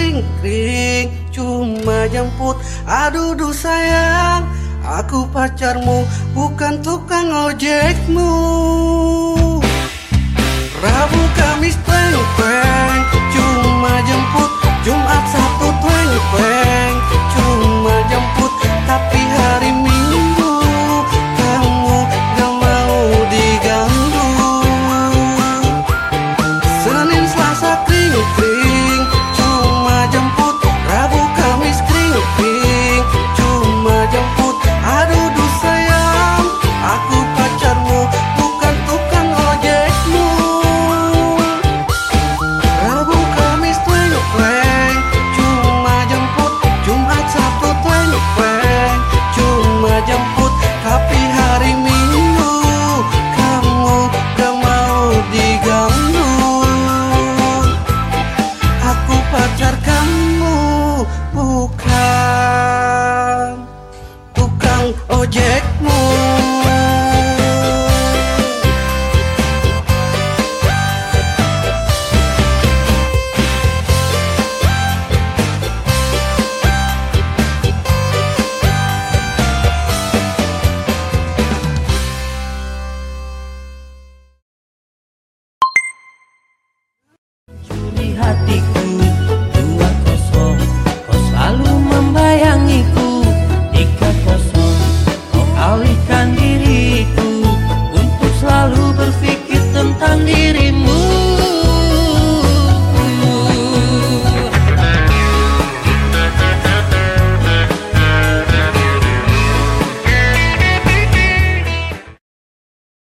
kering kering cuma jemput. Aduh duh sayang aku pacarmu bukan tukang ojekmu. Rabu Kamis teng cuma jemput. hatiku